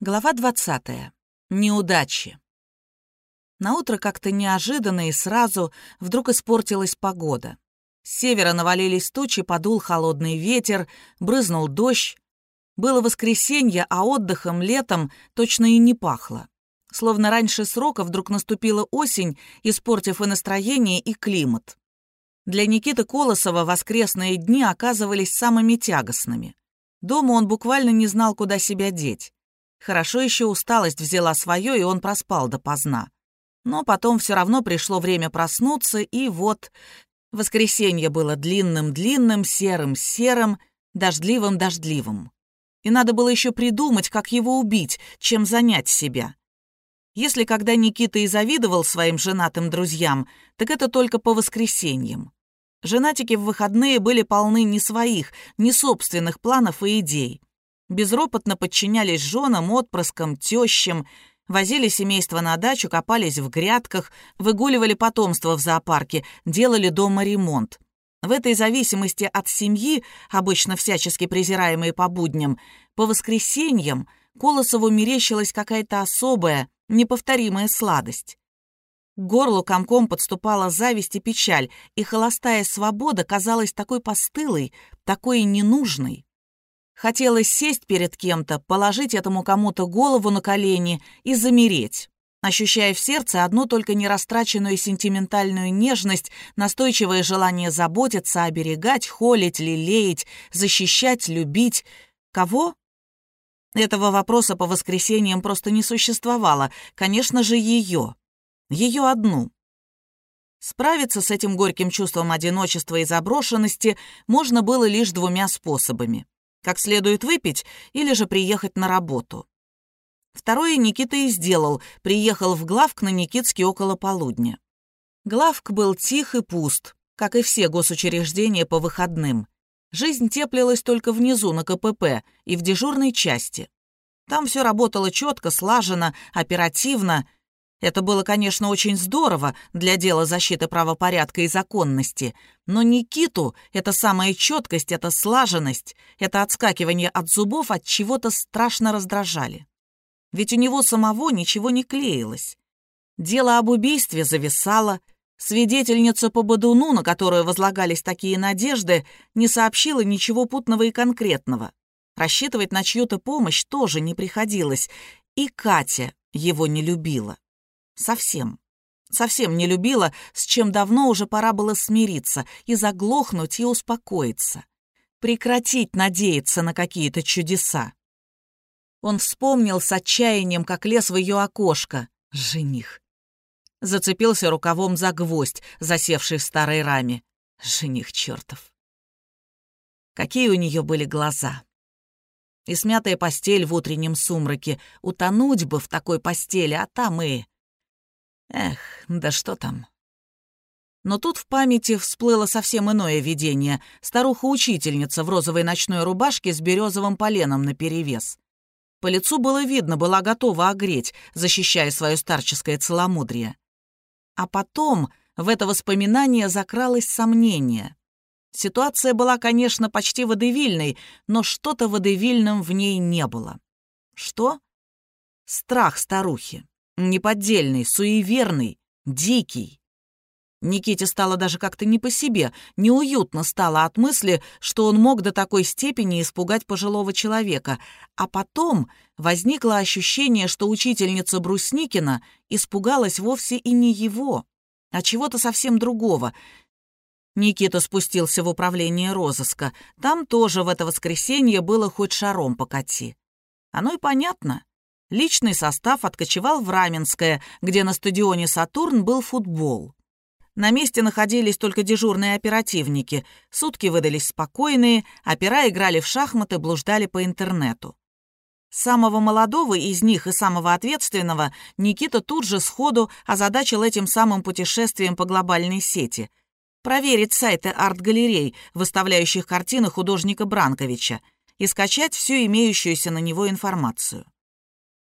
Глава 20. Неудачи. Наутро как-то неожиданно и сразу вдруг испортилась погода. С севера навалились тучи, подул холодный ветер, брызнул дождь. Было воскресенье, а отдыхом летом точно и не пахло. Словно раньше срока вдруг наступила осень, испортив и настроение, и климат. Для Никиты Колосова воскресные дни оказывались самыми тягостными. Дома он буквально не знал, куда себя деть. Хорошо еще усталость взяла свое, и он проспал допоздна. Но потом все равно пришло время проснуться, и вот... Воскресенье было длинным-длинным, серым-серым, дождливым-дождливым. И надо было еще придумать, как его убить, чем занять себя. Если когда Никита и завидовал своим женатым друзьям, так это только по воскресеньям. Женатики в выходные были полны не своих, не собственных планов и идей безропотно подчинялись женам, отпрыскам, тещам, возили семейство на дачу, копались в грядках, выгуливали потомство в зоопарке, делали дома ремонт. В этой зависимости от семьи, обычно всячески презираемой по будням, по воскресеньям Колосову мерещилась какая-то особая, неповторимая сладость. К горлу комком подступала зависть и печаль, и холостая свобода казалась такой постылой, такой ненужной. Хотелось сесть перед кем-то, положить этому кому-то голову на колени и замереть, ощущая в сердце одну только нерастраченную сентиментальную нежность, настойчивое желание заботиться, оберегать, холить, лелеять, защищать, любить. Кого? Этого вопроса по воскресеньям просто не существовало. Конечно же, ее. Ее одну. Справиться с этим горьким чувством одиночества и заброшенности можно было лишь двумя способами как следует выпить или же приехать на работу. Второе Никита и сделал, приехал в главк на Никитске около полудня. Главк был тих и пуст, как и все госучреждения по выходным. Жизнь теплилась только внизу, на КПП, и в дежурной части. Там все работало четко, слаженно, оперативно, это было, конечно, очень здорово для дела защиты правопорядка и законности, но Никиту эта самая четкость, эта слаженность, это отскакивание от зубов от чего-то страшно раздражали. Ведь у него самого ничего не клеилось. Дело об убийстве зависало, свидетельница по Бадуну, на которую возлагались такие надежды, не сообщила ничего путного и конкретного. Рассчитывать на чью-то помощь тоже не приходилось, и Катя его не любила. Совсем. Совсем не любила, с чем давно уже пора было смириться и заглохнуть и успокоиться. Прекратить надеяться на какие-то чудеса. Он вспомнил с отчаянием, как лез в ее окошко. Жених. Зацепился рукавом за гвоздь, засевший в старой раме. Жених чертов. Какие у нее были глаза. И смятая постель в утреннем сумраке. Утонуть бы в такой постели, а там и... Эх, да что там. Но тут в памяти всплыло совсем иное видение. Старуха-учительница в розовой ночной рубашке с березовым поленом наперевес. По лицу было видно, была готова огреть, защищая свое старческое целомудрие. А потом в это воспоминание закралось сомнение. Ситуация была, конечно, почти водевильной, но что-то водевильным в ней не было. Что? Страх старухи. Неподдельный, суеверный, дикий. Никите стало даже как-то не по себе, неуютно стало от мысли, что он мог до такой степени испугать пожилого человека. А потом возникло ощущение, что учительница Брусникина испугалась вовсе и не его, а чего-то совсем другого. Никита спустился в управление розыска. Там тоже в это воскресенье было хоть шаром покати. Оно и понятно. Личный состав откочевал в Раменское, где на стадионе «Сатурн» был футбол. На месте находились только дежурные оперативники. Сутки выдались спокойные, опера играли в шахматы, блуждали по интернету. Самого молодого из них и самого ответственного Никита тут же сходу озадачил этим самым путешествием по глобальной сети. Проверить сайты арт-галерей, выставляющих картины художника Бранковича, и скачать всю имеющуюся на него информацию.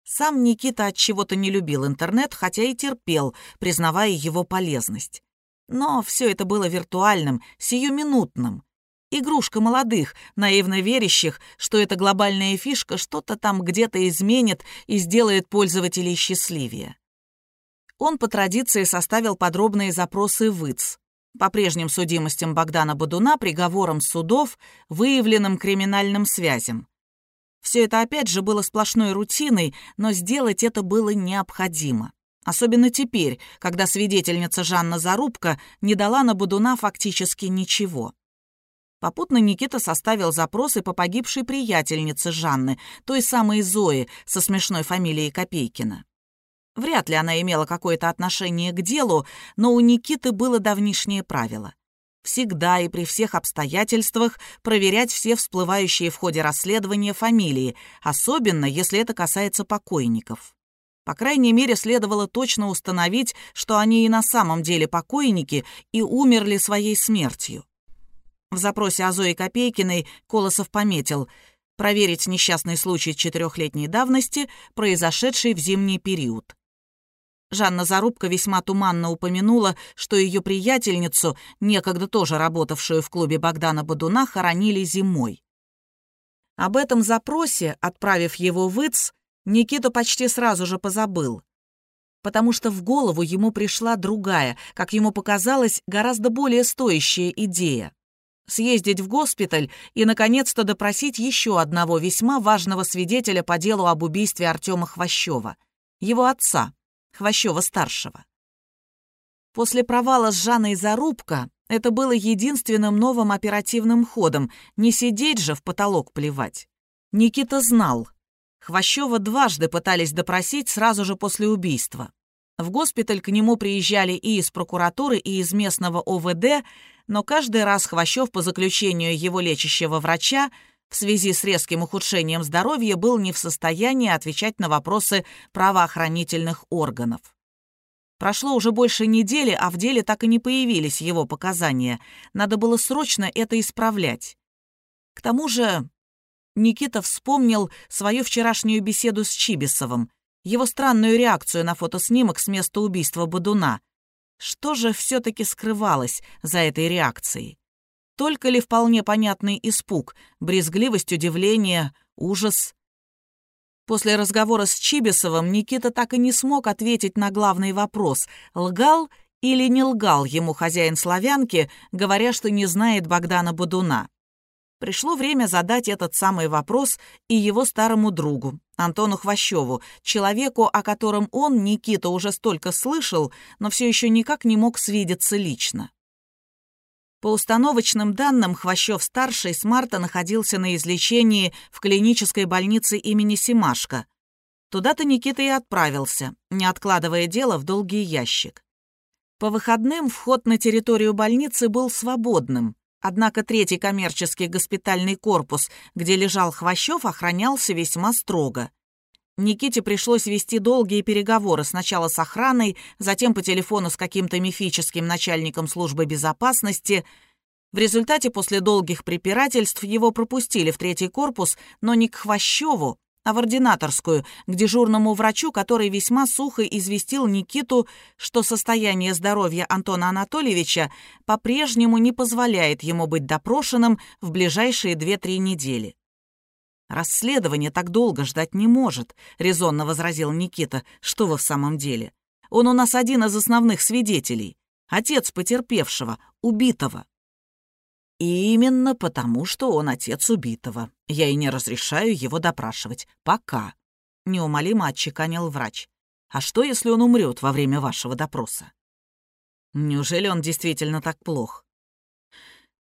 Сам Никита от чего-то не любил интернет, хотя и терпел, признавая его полезность. Но все это было виртуальным, сиюминутным. Игрушка молодых, наивно верящих, что эта глобальная фишка что-то там где-то изменит и сделает пользователей счастливее. Он по традиции составил подробные запросы в ИЦ. По прежним судимостям Богдана Бадуна приговором судов, выявленным криминальным связям. Все это опять же было сплошной рутиной, но сделать это было необходимо. Особенно теперь, когда свидетельница Жанна Зарубка не дала на Бадуна фактически ничего. Попутно Никита составил запросы по погибшей приятельнице Жанны, той самой Зои со смешной фамилией Копейкина. Вряд ли она имела какое-то отношение к делу, но у Никиты было давнишнее правило. Всегда и при всех обстоятельствах проверять все всплывающие в ходе расследования фамилии, особенно если это касается покойников. По крайней мере, следовало точно установить, что они и на самом деле покойники и умерли своей смертью. В запросе о Зое Копейкиной Колосов пометил проверить несчастный случай четырехлетней давности, произошедший в зимний период. Жанна Зарубка весьма туманно упомянула, что ее приятельницу, некогда тоже работавшую в клубе Богдана Бадуна, хоронили зимой. Об этом запросе, отправив его в ИЦ, Никита почти сразу же позабыл, потому что в голову ему пришла другая, как ему показалось, гораздо более стоящая идея съездить в госпиталь и, наконец-то, допросить еще одного весьма важного свидетеля по делу об убийстве Артема Хвощева, его отца, Хвощева-старшего. После провала с Жанной Зарубка это было единственным новым оперативным ходом, не сидеть же в потолок плевать. Никита знал. Хвощева дважды пытались допросить сразу же после убийства. В госпиталь к нему приезжали и из прокуратуры, и из местного ОВД, но каждый раз Хвощев по заключению его лечащего врача в связи с резким ухудшением здоровья был не в состоянии отвечать на вопросы правоохранительных органов. Прошло уже больше недели, а в деле так и не появились его показания. Надо было срочно это исправлять. К тому же Никита вспомнил свою вчерашнюю беседу с Чибисовым, его странную реакцию на фотоснимок с места убийства Бадуна. Что же все-таки скрывалось за этой реакцией? Только ли вполне понятный испуг, брезгливость, удивление, ужас? После разговора с Чибисовым Никита так и не смог ответить на главный вопрос, лгал или не лгал ему хозяин славянки, говоря, что не знает Богдана Бодуна. Пришло время задать этот самый вопрос и его старому другу, Антону Хвощеву, человеку, о котором он, Никита, уже столько слышал, но все еще никак не мог свидеться лично. По установочным данным, Хвощев-старший с марта находился на излечении в клинической больнице имени Симашко. Туда-то Никита и отправился, не откладывая дело в долгий ящик. По выходным вход на территорию больницы был свободным, Однако третий коммерческий госпитальный корпус, где лежал Хвощев, охранялся весьма строго. Никите пришлось вести долгие переговоры сначала с охраной, затем по телефону с каким-то мифическим начальником службы безопасности. В результате после долгих препирательств его пропустили в третий корпус, но не к Хвощеву, а в ординаторскую, к дежурному врачу, который весьма сухо известил Никиту, что состояние здоровья Антона Анатольевича по-прежнему не позволяет ему быть допрошенным в ближайшие 2-3 недели. «Расследование так долго ждать не может», — резонно возразил Никита. «Что вы в самом деле? Он у нас один из основных свидетелей. Отец потерпевшего, убитого». И именно потому, что он отец убитого. Я и не разрешаю его допрашивать. Пока. Неумолимо отчеканил врач. А что, если он умрет во время вашего допроса? Неужели он действительно так плох?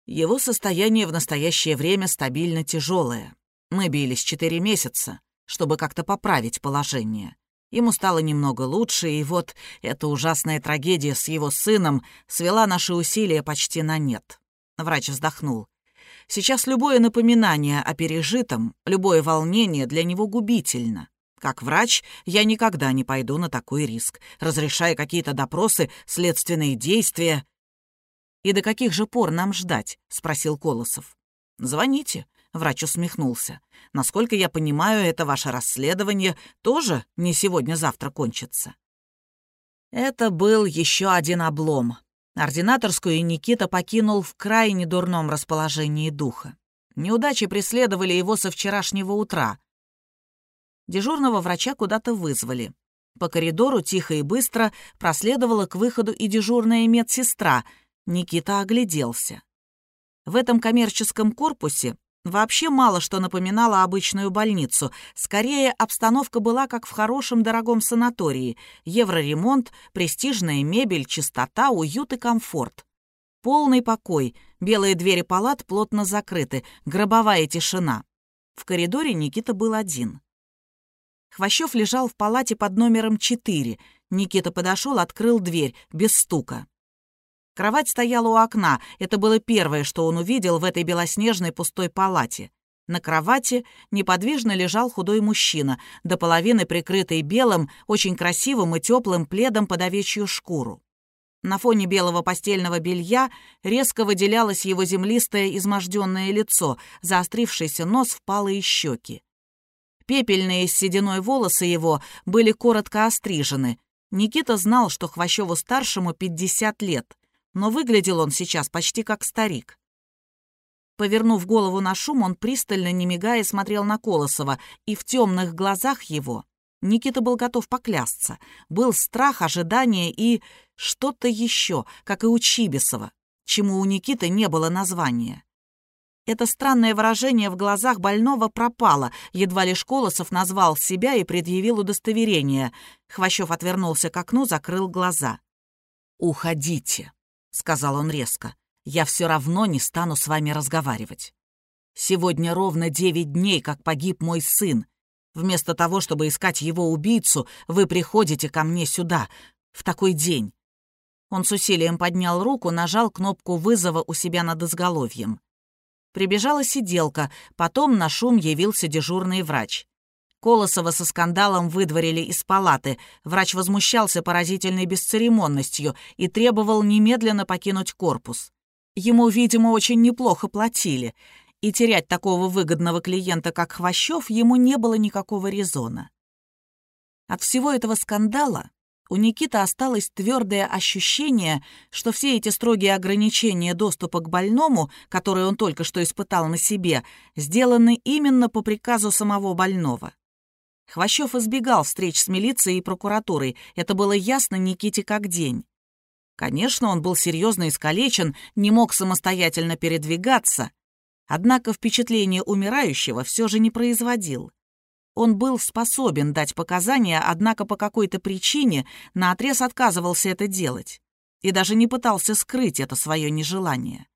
Его состояние в настоящее время стабильно тяжелое. Мы бились четыре месяца, чтобы как-то поправить положение. Ему стало немного лучше, и вот эта ужасная трагедия с его сыном свела наши усилия почти на нет. Врач вздохнул. Сейчас любое напоминание о пережитом, любое волнение для него губительно. Как врач я никогда не пойду на такой риск, разрешая какие-то допросы, следственные действия. «И до каких же пор нам ждать?» — спросил Колосов. «Звоните», — врач усмехнулся. «Насколько я понимаю, это ваше расследование тоже не сегодня-завтра кончится». Это был еще один облом. Ординаторскую Никита покинул в крайне дурном расположении духа. Неудачи преследовали его со вчерашнего утра. Дежурного врача куда-то вызвали. По коридору тихо и быстро проследовала к выходу и дежурная медсестра. Никита огляделся. В этом коммерческом корпусе вообще мало что напоминало обычную больницу. Скорее, обстановка была как в хорошем дорогом санатории. Евроремонт, престижная мебель, чистота, уют и комфорт. Полный покой, белые двери палат плотно закрыты, гробовая тишина. В коридоре Никита был один. Хвощев лежал в палате под номером 4. Никита подошел, открыл дверь, без стука. Кровать стояла у окна. Это было первое, что он увидел в этой белоснежной пустой палате. На кровати неподвижно лежал худой мужчина, до половины прикрытый белым, очень красивым и теплым пледом под овечью шкуру. На фоне белого постельного белья резко выделялось его землистое изможденное лицо, заострившийся нос, впалые щеки. Пепельные с сединой волосы его были коротко острижены. Никита знал, что Хвощеву-старшему 50 лет, но выглядел он сейчас почти как старик. Повернув голову на шум, он пристально, не мигая, смотрел на Колосова, и в темных глазах его Никита был готов поклясться. Был страх, ожидание и что-то еще, как и у Чибисова, чему у Никиты не было названия. Это странное выражение в глазах больного пропало. Едва лишь Колосов назвал себя и предъявил удостоверение. Хвощев отвернулся к окну, закрыл глаза. «Уходите», — сказал он резко. «Я все равно не стану с вами разговаривать. Сегодня ровно девять дней, как погиб мой сын. Вместо того, чтобы искать его убийцу, вы приходите ко мне сюда, в такой день». Он с усилием поднял руку, нажал кнопку вызова у себя над изголовьем. Прибежала сиделка, потом на шум явился дежурный врач. Колосова со скандалом выдворили из палаты. Врач возмущался поразительной бесцеремонностью и требовал немедленно покинуть корпус. Ему, видимо, очень неплохо платили, и терять такого выгодного клиента, как Хвощев, ему не было никакого резона. От всего этого скандала у Никиты осталось твердое ощущение, что все эти строгие ограничения доступа к больному, которые он только что испытал на себе, сделаны именно по приказу самого больного. Хвощев избегал встреч с милицией и прокуратурой, это было ясно Никите как день. Конечно, он был серьезно искалечен, не мог самостоятельно передвигаться, однако впечатление умирающего все же не производил. Он был способен дать показания, однако по какой-то причине наотрез отказывался это делать и даже не пытался скрыть это свое нежелание.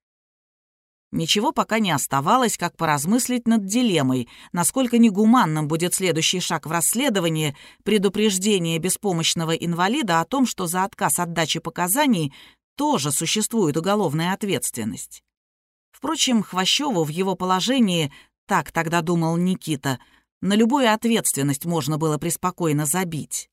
Ничего пока не оставалось, как поразмыслить над дилеммой, насколько негуманным будет следующий шаг в расследовании предупреждение беспомощного инвалида о том, что за отказ от дачи показаний тоже существует уголовная ответственность. Впрочем, Хвощеву в его положении, так тогда думал Никита, на любую ответственность можно было преспокойно забить.